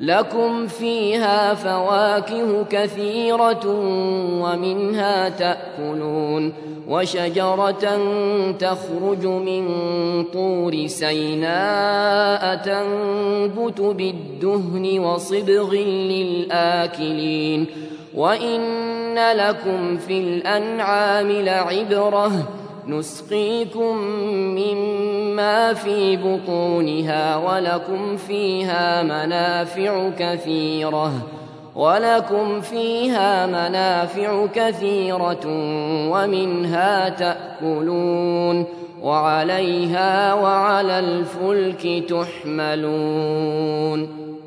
لكم فيها فواكه كثيرة ومنها تأكلون وشجرة تخرج من طور سيناء تنبت بالدهن وصبغ للآكلين وإن لكم في الأنعام لعبرةً نسقيكم مما في بطونها ولكم فيها منافع كثيرة ولكم فيها منافع كثيرة ومنها تأكلون وعليها وعلى الفلك تحملون.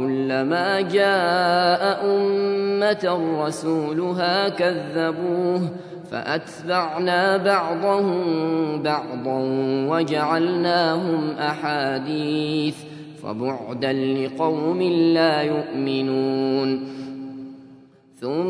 كلما جاء أمة رسولها كذبوه فأتبعنا بعضهم بعضا وجعلناهم أحاديث فبعدا لقوم لا يؤمنون ثم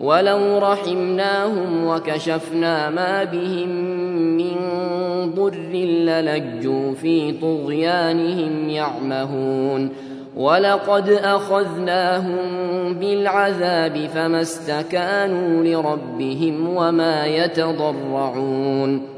ولو رحمناهم وكشفنا ما بهم من ضر للجوا في طغيانهم يعمهون ولقد أخذناهم بالعذاب فما استكانوا لربهم وما يتضرعون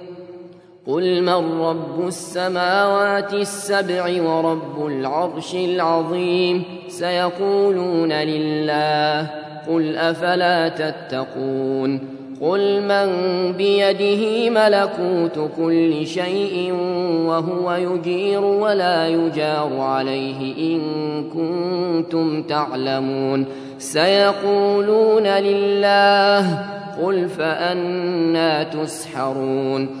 قل من رب السماوات السبع ورب العرش العظيم سيقولون لله قل أفلا تتقون قل من بيده ملكوت كل شيء وهو يجير ولا يجار عليه إن كنتم تعلمون سيقولون لله قل فأنا تسحرون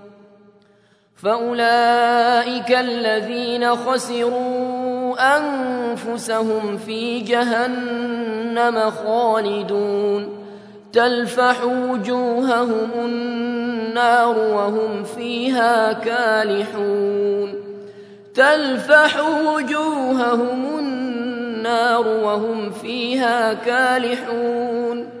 فأولئك الذين خسروا أنفسهم في جهنم خالدون تلفح وجوههم النار وهم فيها كالحون تلفح وجوههم النار وهم فيها كالحون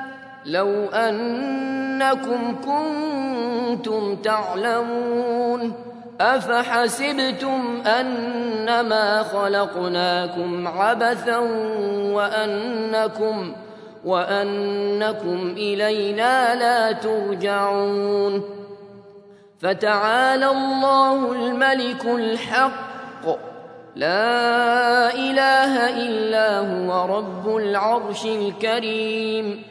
لو أنكم كنتم تعلمون أفحسبتم أنما خلقناكم عبثا وأنكم وأنكم إلينا لا ترجعون فتعالى الله الملك الحق. لا إله إلا هو رب العرش الكريم.